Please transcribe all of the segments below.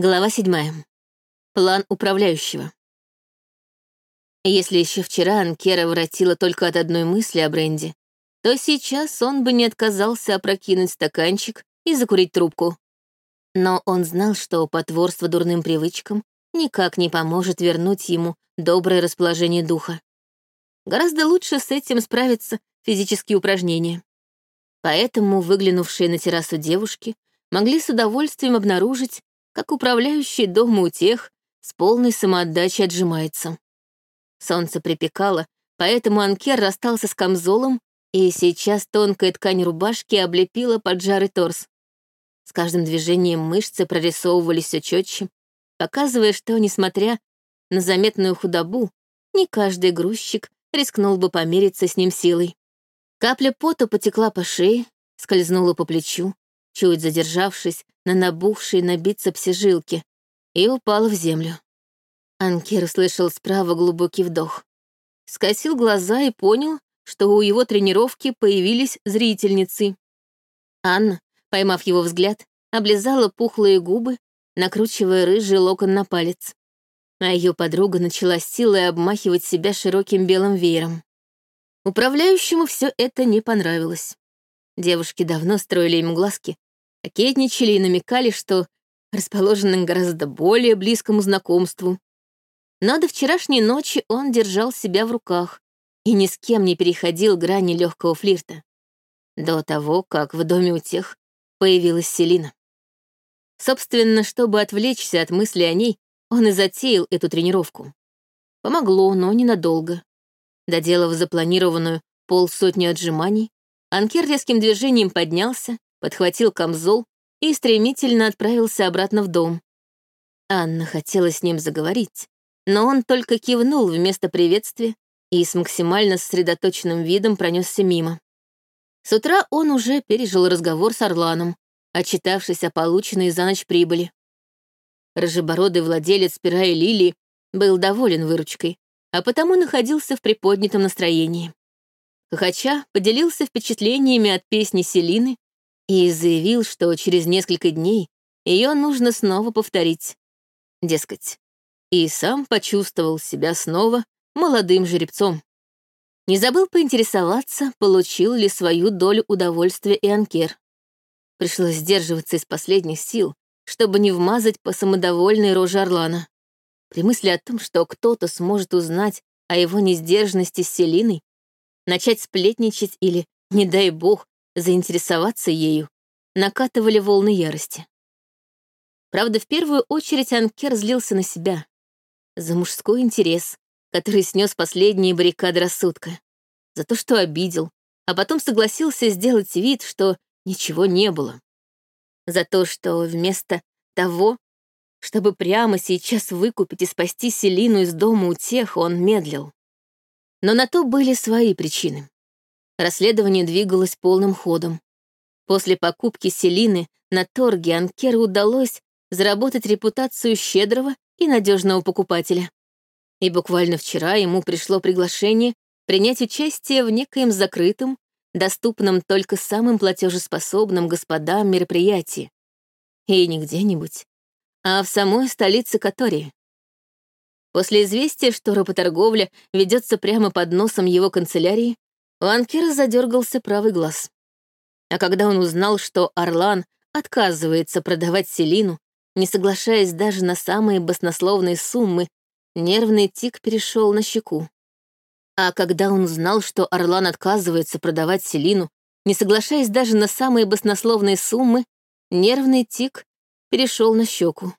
Глава седьмая. План управляющего. Если еще вчера Анкера воротила только от одной мысли о Бренде, то сейчас он бы не отказался опрокинуть стаканчик и закурить трубку. Но он знал, что потворство дурным привычкам никак не поможет вернуть ему доброе расположение духа. Гораздо лучше с этим справиться физические упражнения. Поэтому выглянувшие на террасу девушки могли с удовольствием обнаружить, как управляющий дома у тех с полной самоотдачей отжимается. Солнце припекало, поэтому Анкер расстался с камзолом, и сейчас тонкая ткань рубашки облепила поджарый торс. С каждым движением мышцы прорисовывались все четче, показывая, что, несмотря на заметную худобу, не каждый грузчик рискнул бы помериться с ним силой. Капля пота потекла по шее, скользнула по плечу, чуть задержавшись на набухшей на бицепсе жилке, и упала в землю. Анкер услышал справа глубокий вдох. Скосил глаза и понял, что у его тренировки появились зрительницы. Анна, поймав его взгляд, облизала пухлые губы, накручивая рыжий локон на палец. А ее подруга начала силой обмахивать себя широким белым веером. Управляющему все это не понравилось. Девушки давно строили ему глазки, кокетничали и намекали, что расположены гораздо более близкому знакомству. Но до вчерашней ночи он держал себя в руках и ни с кем не переходил грани легкого флирта. До того, как в доме у тех появилась Селина. Собственно, чтобы отвлечься от мысли о ней, он и затеял эту тренировку. Помогло, но ненадолго. Доделав запланированную полсотни отжиманий, Анкер резким движением поднялся, подхватил камзол и стремительно отправился обратно в дом. Анна хотела с ним заговорить, но он только кивнул вместо приветствия и с максимально сосредоточенным видом пронесся мимо. С утра он уже пережил разговор с Орланом, отчитавшись о полученной за ночь прибыли. Рыжебородый владелец пера и лилии был доволен выручкой, а потому находился в приподнятом настроении. Хохоча поделился впечатлениями от песни Селины и заявил, что через несколько дней ее нужно снова повторить. Дескать, и сам почувствовал себя снова молодым жеребцом. Не забыл поинтересоваться, получил ли свою долю удовольствия и анкер. Пришлось сдерживаться из последних сил, чтобы не вмазать по самодовольной роже Орлана. При мысли о том, что кто-то сможет узнать о его несдержанности с Селиной, начать сплетничать или, не дай бог, заинтересоваться ею, накатывали волны ярости. Правда, в первую очередь Анкер злился на себя. За мужской интерес, который снес последние баррикады рассудка. За то, что обидел, а потом согласился сделать вид, что ничего не было. За то, что вместо того, чтобы прямо сейчас выкупить и спасти Селину из дома у тех, он медлил. Но на то были свои причины. Расследование двигалось полным ходом. После покупки Селины на торге Анкеру удалось заработать репутацию щедрого и надежного покупателя. И буквально вчера ему пришло приглашение принять участие в некоем закрытом, доступном только самым платежеспособным господам мероприятии. И не где-нибудь, а в самой столице Катории. После известия, что работорговля ведется прямо под носом его канцелярии, у Анкера задергался правый глаз. А когда он узнал, что Орлан отказывается продавать Селину, не соглашаясь даже на самые баснословные суммы, нервный тик перешел на щеку. А когда он узнал, что Орлан отказывается продавать Селину, не соглашаясь даже на самые баснословные суммы, нервный тик перешел на щеку.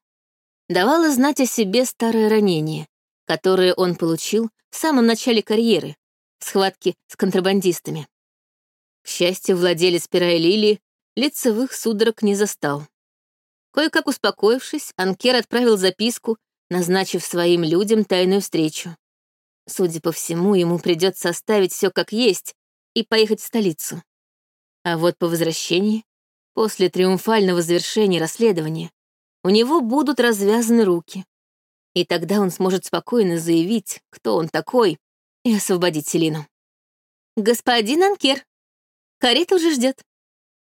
Давало знать о себе старое ранение, которое он получил в самом начале карьеры, в схватке с контрабандистами. К счастью, владелец пера и лилии лицевых судорог не застал. Кое-как успокоившись, Анкер отправил записку, назначив своим людям тайную встречу. Судя по всему, ему придется оставить все как есть и поехать в столицу. А вот по возвращении После триумфального завершения расследования у него будут развязаны руки. И тогда он сможет спокойно заявить, кто он такой, и освободить Селину. «Господин Анкер, карета уже ждет.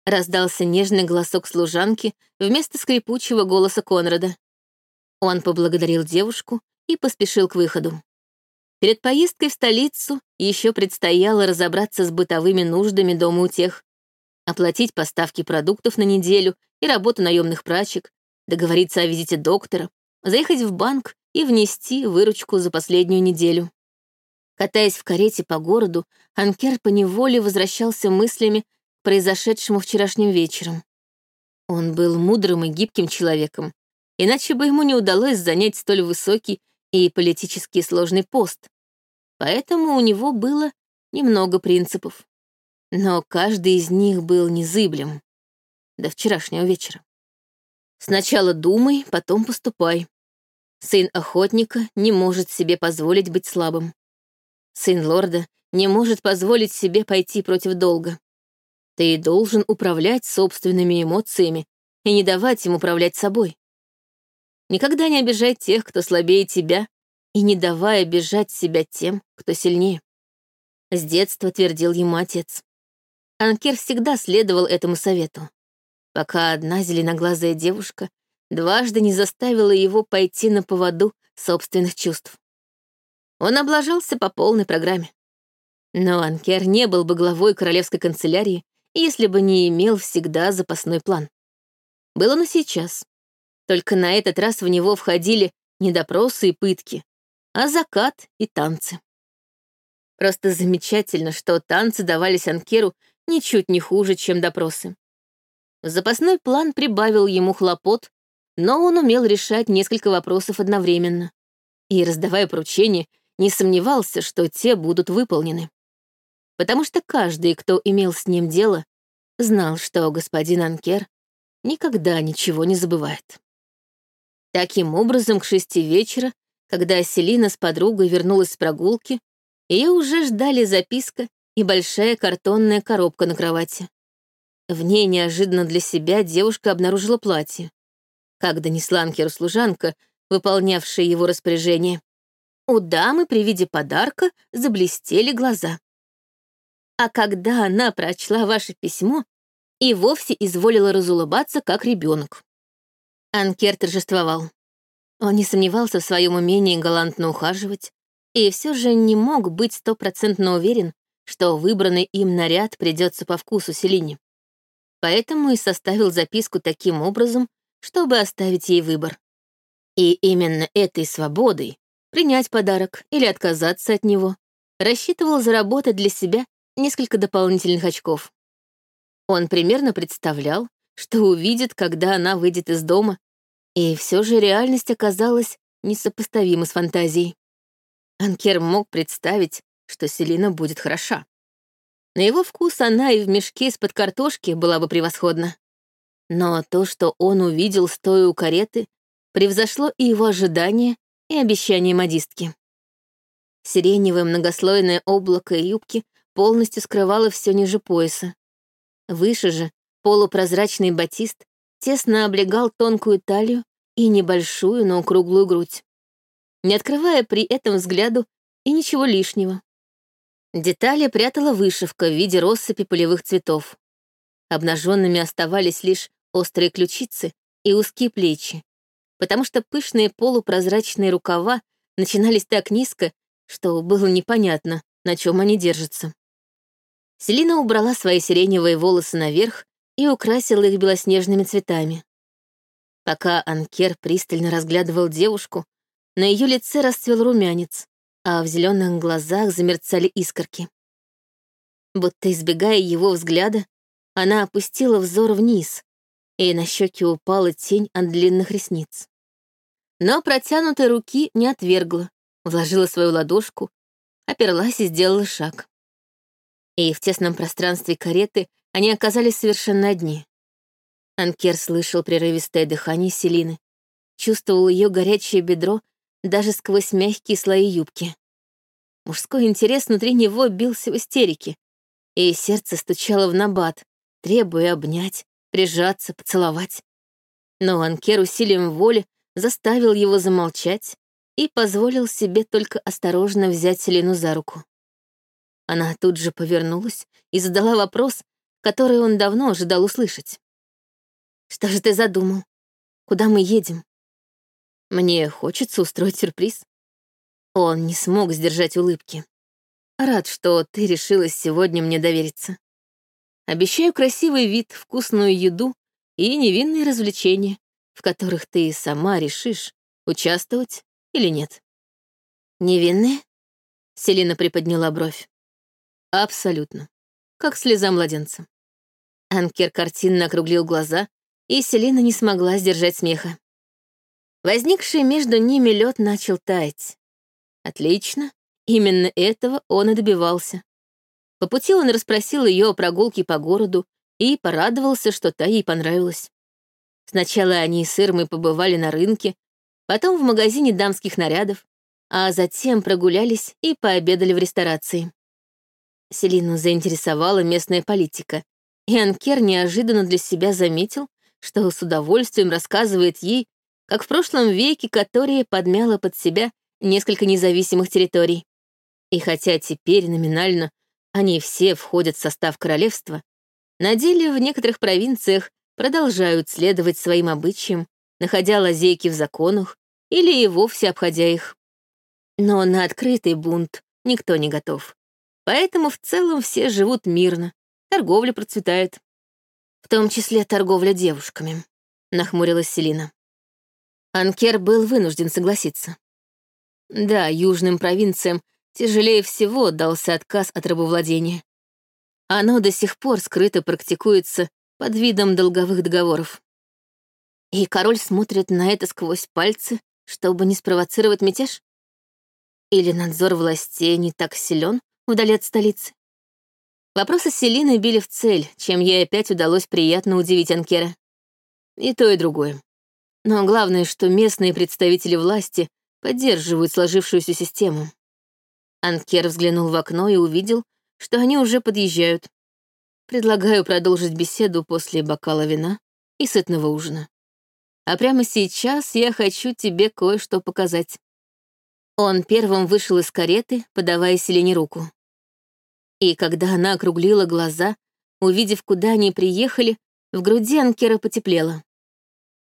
Раздался нежный голосок служанки вместо скрипучего голоса Конрада. Он поблагодарил девушку и поспешил к выходу. Перед поездкой в столицу еще предстояло разобраться с бытовыми нуждами дома у тех, оплатить поставки продуктов на неделю и работу наемных прачек, договориться о визите доктора, заехать в банк и внести выручку за последнюю неделю. Катаясь в карете по городу, Анкер поневоле возвращался мыслями к произошедшему вчерашним вечером. Он был мудрым и гибким человеком, иначе бы ему не удалось занять столь высокий и политически сложный пост. Поэтому у него было немного принципов. Но каждый из них был незыблем. До вчерашнего вечера. Сначала думай, потом поступай. Сын охотника не может себе позволить быть слабым. Сын лорда не может позволить себе пойти против долга. Ты должен управлять собственными эмоциями и не давать им управлять собой. Никогда не обижай тех, кто слабее тебя, и не давай обижать себя тем, кто сильнее. С детства твердил ему отец. Анкер всегда следовал этому совету, пока одна зеленоглазая девушка дважды не заставила его пойти на поводу собственных чувств. Он облажался по полной программе. Но Анкер не был бы главой королевской канцелярии, если бы не имел всегда запасной план. Было на сейчас. Только на этот раз в него входили не допросы и пытки, а закат и танцы. Просто замечательно, что танцы давались Анкеру ничуть не хуже, чем допросы. Запасной план прибавил ему хлопот, но он умел решать несколько вопросов одновременно. И, раздавая поручения, не сомневался, что те будут выполнены. Потому что каждый, кто имел с ним дело, знал, что господин Анкер никогда ничего не забывает. Таким образом, к шести вечера, когда Селина с подругой вернулась с прогулки, ее уже ждали записка и большая картонная коробка на кровати. В ней неожиданно для себя девушка обнаружила платье. Как донесла Анкеру служанка, выполнявшая его распоряжение, у дамы при виде подарка заблестели глаза. А когда она прочла ваше письмо, и вовсе изволила разулыбаться, как ребенок. Анкер торжествовал. Он не сомневался в своем умении галантно ухаживать, и все же не мог быть стопроцентно уверен, что выбранный им наряд придется по вкусу Селине. Поэтому и составил записку таким образом, чтобы оставить ей выбор. И именно этой свободой принять подарок или отказаться от него, рассчитывал заработать для себя несколько дополнительных очков. Он примерно представлял, что увидит, когда она выйдет из дома, и все же реальность оказалась несопоставима с фантазией. Анкер мог представить, что Селина будет хороша. На его вкус она и в мешке из-под картошки была бы превосходна. Но то, что он увидел, стоя у кареты, превзошло и его ожидания, и обещание модистки. Сиреневое многослойное облако юбки полностью скрывало все ниже пояса. Выше же полупрозрачный батист тесно облегал тонкую талию и небольшую, но круглую грудь, не открывая при этом взгляду и ничего лишнего. Детали прятала вышивка в виде россыпи полевых цветов. Обнаженными оставались лишь острые ключицы и узкие плечи, потому что пышные полупрозрачные рукава начинались так низко, что было непонятно, на чем они держатся. Селина убрала свои сиреневые волосы наверх и украсила их белоснежными цветами. Пока Анкер пристально разглядывал девушку, на ее лице расцвел румянец, а в зеленых глазах замерцали искорки. Будто избегая его взгляда, она опустила взор вниз, и на щеки упала тень от длинных ресниц но протянутой руки не отвергла, вложила свою ладошку, оперлась и сделала шаг. И в тесном пространстве кареты они оказались совершенно одни. Анкер слышал прерывистое дыхание Селины, чувствовал ее горячее бедро даже сквозь мягкие слои юбки. Мужской интерес внутри него бился в истерике, и сердце стучало в набат, требуя обнять, прижаться, поцеловать. Но Анкер усилием воли заставил его замолчать и позволил себе только осторожно взять Селину за руку. Она тут же повернулась и задала вопрос, который он давно ожидал услышать. «Что же ты задумал? Куда мы едем?» Мне хочется устроить сюрприз. Он не смог сдержать улыбки. Рад, что ты решилась сегодня мне довериться. Обещаю красивый вид, вкусную еду и невинные развлечения, в которых ты сама решишь, участвовать или нет. Невинные? Селина приподняла бровь. Абсолютно. Как слеза младенца. Анкер картинно округлил глаза, и Селина не смогла сдержать смеха. Возникший между ними лед начал таять. Отлично, именно этого он и добивался. По пути он расспросил ее о прогулке по городу и порадовался, что та ей понравилась. Сначала они с Ирмой побывали на рынке, потом в магазине дамских нарядов, а затем прогулялись и пообедали в ресторации. Селину заинтересовала местная политика, и Анкер неожиданно для себя заметил, что с удовольствием рассказывает ей, как в прошлом веке Катория подмяла под себя несколько независимых территорий. И хотя теперь номинально они все входят в состав королевства, на деле в некоторых провинциях продолжают следовать своим обычаям, находя лазейки в законах или и вовсе обходя их. Но на открытый бунт никто не готов. Поэтому в целом все живут мирно, торговля процветает. В том числе торговля девушками, нахмурилась Селина. Анкер был вынужден согласиться. Да, южным провинциям тяжелее всего дался отказ от рабовладения. Оно до сих пор скрыто практикуется под видом долговых договоров. И король смотрит на это сквозь пальцы, чтобы не спровоцировать мятеж? Или надзор властей не так силен вдали от столицы? Вопросы Селины били в цель, чем ей опять удалось приятно удивить Анкера. И то, и другое. Но главное, что местные представители власти поддерживают сложившуюся систему. Анкер взглянул в окно и увидел, что они уже подъезжают. Предлагаю продолжить беседу после бокала вина и сытного ужина. А прямо сейчас я хочу тебе кое-что показать. Он первым вышел из кареты, подавая Селене руку. И когда она округлила глаза, увидев, куда они приехали, в груди Анкера потеплело.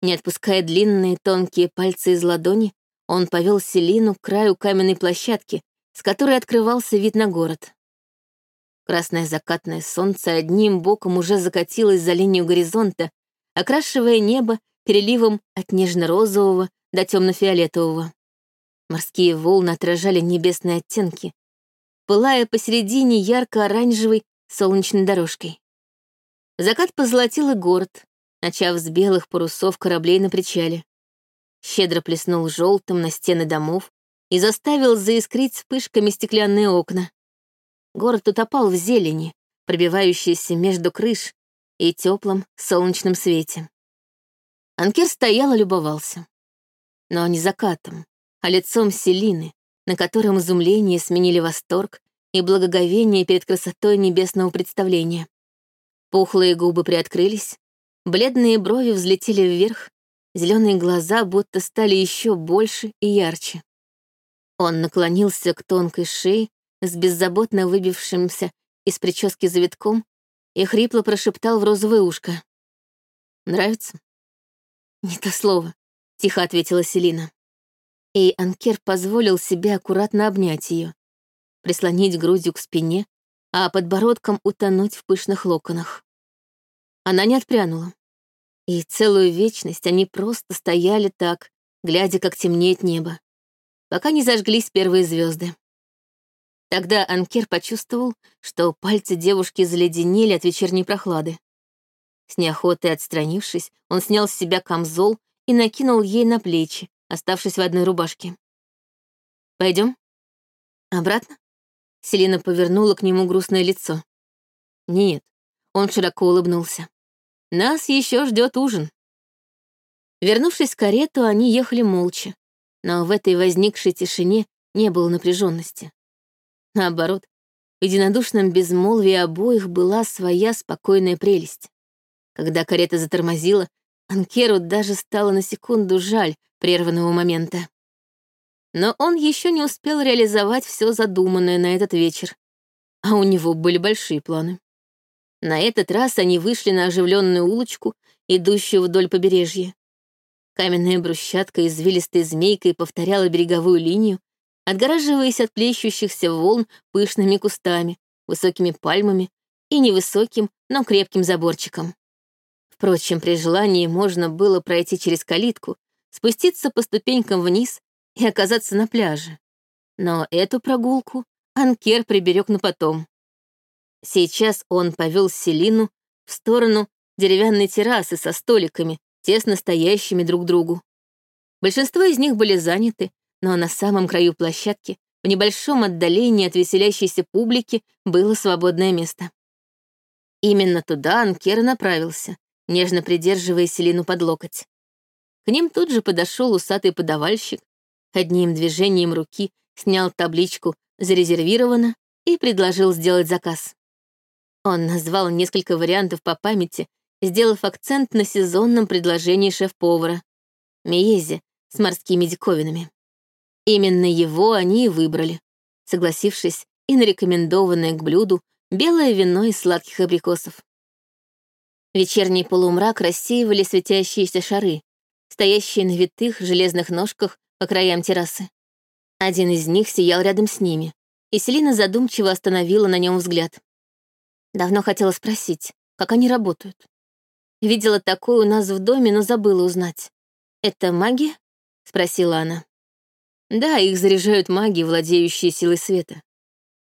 Не отпуская длинные тонкие пальцы из ладони, он повел Селину к краю каменной площадки, с которой открывался вид на город. Красное закатное солнце одним боком уже закатилось за линию горизонта, окрашивая небо переливом от нежно-розового до темно-фиолетового. Морские волны отражали небесные оттенки, пылая посередине ярко-оранжевой солнечной дорожкой. Закат позолотил и город, начав с белых парусов кораблей на причале. Щедро плеснул желтым на стены домов и заставил заискрить вспышками стеклянные окна. Город утопал в зелени, пробивающейся между крыш и теплом солнечном свете. Анкер стоял и любовался. Но не закатом, а лицом Селины, на котором изумление сменили восторг и благоговение перед красотой небесного представления. Пухлые губы приоткрылись, бледные брови взлетели вверх, зеленые глаза будто стали еще больше и ярче. Он наклонился к тонкой шее с беззаботно выбившимся из прически завитком и хрипло прошептал в розовое ушко. «Нравится?» «Не то слово», — тихо ответила Селина. И Анкер позволил себе аккуратно обнять ее, прислонить грудью к спине, а подбородком утонуть в пышных локонах. Она не отпрянула. И целую вечность они просто стояли так, глядя, как темнеет небо, пока не зажглись первые звезды. Тогда Анкер почувствовал, что пальцы девушки заледенели от вечерней прохлады. С неохотой отстранившись, он снял с себя камзол и накинул ей на плечи, оставшись в одной рубашке. Пойдем? Обратно? Селина повернула к нему грустное лицо. Нет, он широко улыбнулся. Нас еще ждет ужин. Вернувшись в карету, они ехали молча, но в этой возникшей тишине не было напряженности. Наоборот, в единодушном безмолвии обоих была своя спокойная прелесть. Когда карета затормозила, Анкеру даже стало на секунду жаль прерванного момента. Но он еще не успел реализовать все задуманное на этот вечер, а у него были большие планы. На этот раз они вышли на оживленную улочку, идущую вдоль побережья. Каменная брусчатка извилистой змейкой повторяла береговую линию, отгораживаясь от плещущихся волн пышными кустами, высокими пальмами и невысоким, но крепким заборчиком. Впрочем, при желании можно было пройти через калитку, спуститься по ступенькам вниз и оказаться на пляже. Но эту прогулку Анкер приберег на потом. Сейчас он повел Селину в сторону деревянной террасы со столиками, тесно стоящими друг другу. Большинство из них были заняты, но на самом краю площадки, в небольшом отдалении от веселящейся публики, было свободное место. Именно туда Анкер направился, нежно придерживая Селину под локоть. К ним тут же подошел усатый подавальщик, одним движением руки снял табличку «Зарезервировано» и предложил сделать заказ. Он назвал несколько вариантов по памяти сделав акцент на сезонном предложении шеф-повара — Миезе с морскими диковинами. Именно его они и выбрали, согласившись и на рекомендованное к блюду белое вино из сладких абрикосов. Вечерний полумрак рассеивали светящиеся шары, стоящие на витых железных ножках по краям террасы. Один из них сиял рядом с ними, и Селина задумчиво остановила на нем взгляд. Давно хотела спросить, как они работают. Видела такое у нас в доме, но забыла узнать. Это маги? спросила она. Да, их заряжают маги, владеющие силой света.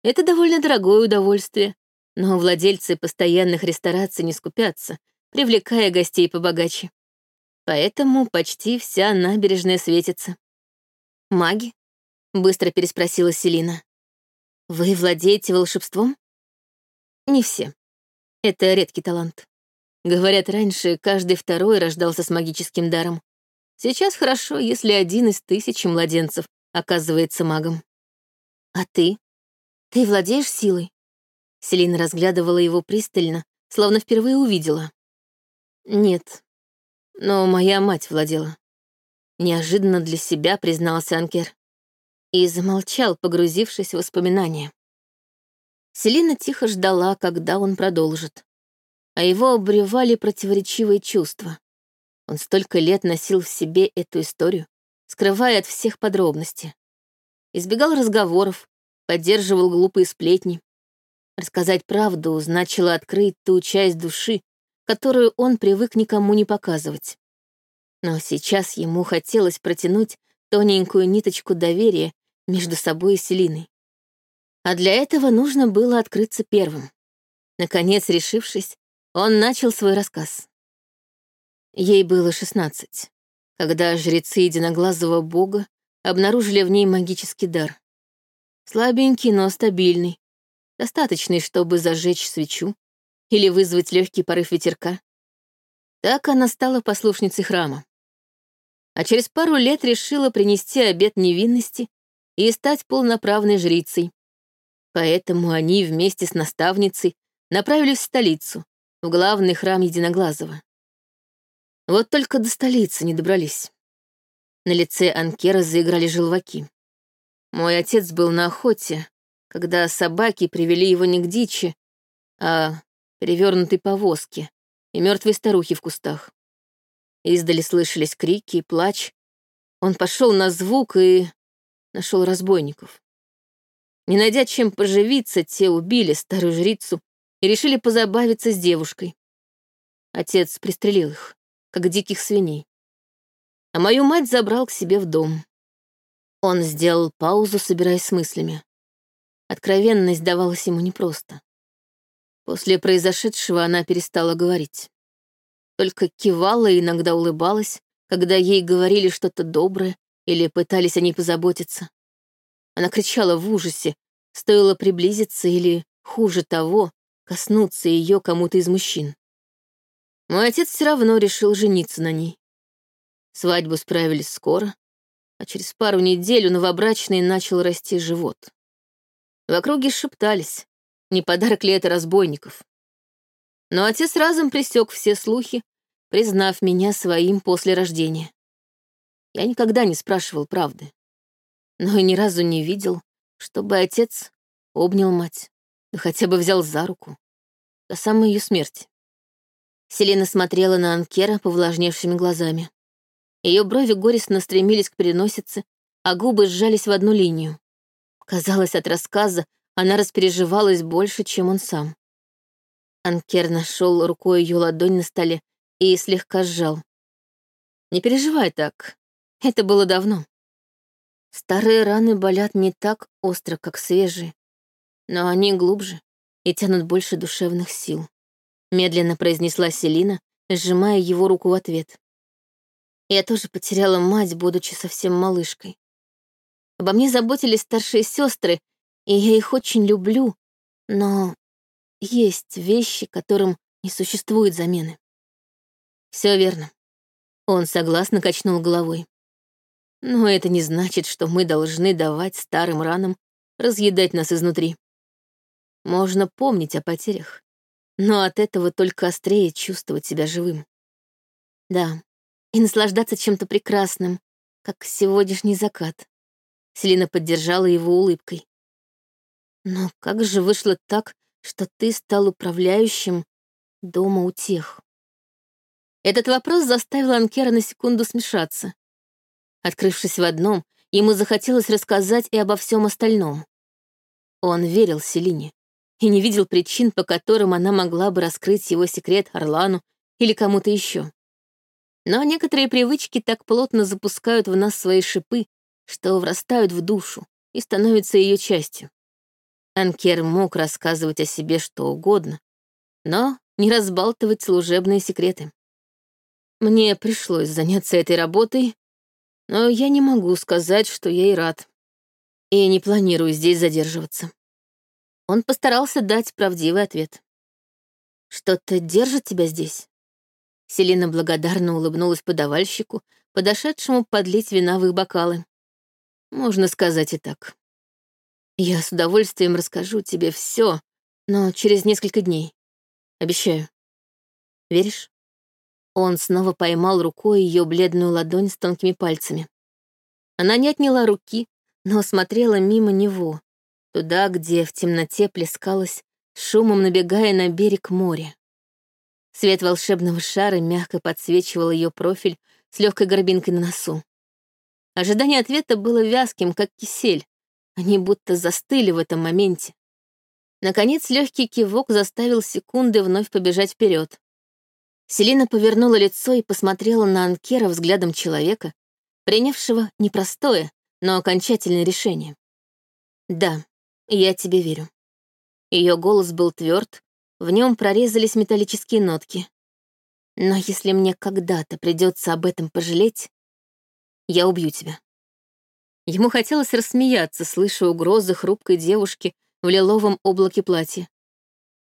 Это довольно дорогое удовольствие, но владельцы постоянных рестораций не скупятся, привлекая гостей побогаче. Поэтому почти вся набережная светится. «Маги?» — быстро переспросила Селина. «Вы владеете волшебством?» «Не все. Это редкий талант. Говорят, раньше каждый второй рождался с магическим даром. Сейчас хорошо, если один из тысячи младенцев оказывается магом. А ты? Ты владеешь силой? Селина разглядывала его пристально, словно впервые увидела. Нет, но моя мать владела. Неожиданно для себя признался Анкер. И замолчал, погрузившись в воспоминания. Селина тихо ждала, когда он продолжит а его обревали противоречивые чувства. Он столько лет носил в себе эту историю, скрывая от всех подробности. Избегал разговоров, поддерживал глупые сплетни. Рассказать правду значило открыть ту часть души, которую он привык никому не показывать. Но сейчас ему хотелось протянуть тоненькую ниточку доверия между собой и Селиной. А для этого нужно было открыться первым. Наконец, решившись, он начал свой рассказ. Ей было шестнадцать, когда жрецы единоглазого бога обнаружили в ней магический дар. Слабенький, но стабильный, достаточный, чтобы зажечь свечу или вызвать легкий порыв ветерка. Так она стала послушницей храма. А через пару лет решила принести обет невинности и стать полноправной жрицей. Поэтому они вместе с наставницей направились в столицу, в главный храм Единоглазого. Вот только до столицы не добрались. На лице Анкера заиграли желваки. Мой отец был на охоте, когда собаки привели его не к дичи, а перевернутой повозке и мертвой старухи в кустах. Издали слышались крики и плач. Он пошел на звук и нашел разбойников. Не найдя чем поживиться, те убили старую жрицу и решили позабавиться с девушкой. Отец пристрелил их, как диких свиней. А мою мать забрал к себе в дом. Он сделал паузу, собираясь с мыслями. Откровенность давалась ему непросто. После произошедшего она перестала говорить. Только кивала и иногда улыбалась, когда ей говорили что-то доброе или пытались о ней позаботиться. Она кричала в ужасе, стоило приблизиться или, хуже того, коснуться ее кому-то из мужчин. Мой отец все равно решил жениться на ней. Свадьбу справились скоро, а через пару недель у новобрачной начал расти живот. В округе шептались, не подарок ли это разбойников. Но отец разом пресек все слухи, признав меня своим после рождения. Я никогда не спрашивал правды, но и ни разу не видел, чтобы отец обнял мать да хотя бы взял за руку. До самой ее смерти. Селена смотрела на Анкера повлажневшими глазами. Ее брови горестно стремились к переносице, а губы сжались в одну линию. Казалось, от рассказа она распереживалась больше, чем он сам. Анкер нашел рукой ее ладонь на столе и слегка сжал. «Не переживай так. Это было давно. Старые раны болят не так остро, как свежие, но они глубже и тянут больше душевных сил», — медленно произнесла Селина, сжимая его руку в ответ. «Я тоже потеряла мать, будучи совсем малышкой. Обо мне заботились старшие сестры, и я их очень люблю, но есть вещи, которым не существует замены. Все верно. Он согласно качнул головой. Но это не значит, что мы должны давать старым ранам разъедать нас изнутри. Можно помнить о потерях, но от этого только острее чувствовать себя живым. Да, и наслаждаться чем-то прекрасным, как сегодняшний закат. Селина поддержала его улыбкой. Но как же вышло так, что ты стал управляющим дома у тех? Этот вопрос заставил Анкера на секунду смешаться. Открывшись в одном, ему захотелось рассказать и обо всем остальном. Он верил Селине и не видел причин, по которым она могла бы раскрыть его секрет Орлану или кому-то еще. Но некоторые привычки так плотно запускают в нас свои шипы, что врастают в душу и становятся ее частью. Анкер мог рассказывать о себе что угодно, но не разбалтывать служебные секреты. Мне пришлось заняться этой работой, но я не могу сказать, что я и рад. И не планирую здесь задерживаться. Он постарался дать правдивый ответ. «Что-то держит тебя здесь?» Селина благодарно улыбнулась подавальщику, подошедшему подлить вина в их бокалы. Можно сказать и так. Я с удовольствием расскажу тебе все, но через несколько дней. Обещаю. Веришь? Он снова поймал рукой ее бледную ладонь с тонкими пальцами. Она не отняла руки, но смотрела мимо него, туда, где в темноте плескалось, шумом набегая на берег моря. Свет волшебного шара мягко подсвечивал ее профиль с легкой горбинкой на носу. Ожидание ответа было вязким, как кисель, они будто застыли в этом моменте. Наконец, легкий кивок заставил секунды вновь побежать вперед. Селина повернула лицо и посмотрела на Анкера взглядом человека, принявшего непростое, но окончательное решение. «Да, я тебе верю». Ее голос был тверд, в нем прорезались металлические нотки. «Но если мне когда-то придется об этом пожалеть, я убью тебя». Ему хотелось рассмеяться, слыша угрозы хрупкой девушки в лиловом облаке платья.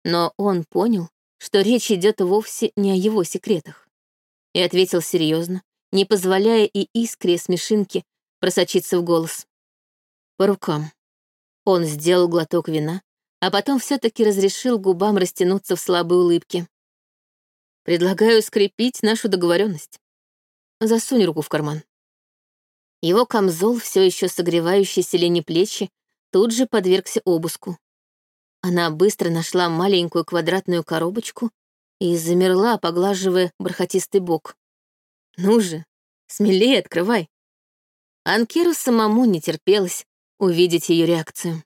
Но он понял, что речь идет вовсе не о его секретах. И ответил серьезно, не позволяя и искре смешинки просочиться в голос. По рукам. Он сделал глоток вина, а потом все-таки разрешил губам растянуться в слабой улыбке. Предлагаю скрепить нашу договоренность. Засунь руку в карман. Его камзол, все еще согревающий Селене плечи, тут же подвергся обыску. Она быстро нашла маленькую квадратную коробочку и замерла, поглаживая бархатистый бок. «Ну же, смелее открывай!» Анкеру самому не терпелось увидеть ее реакцию.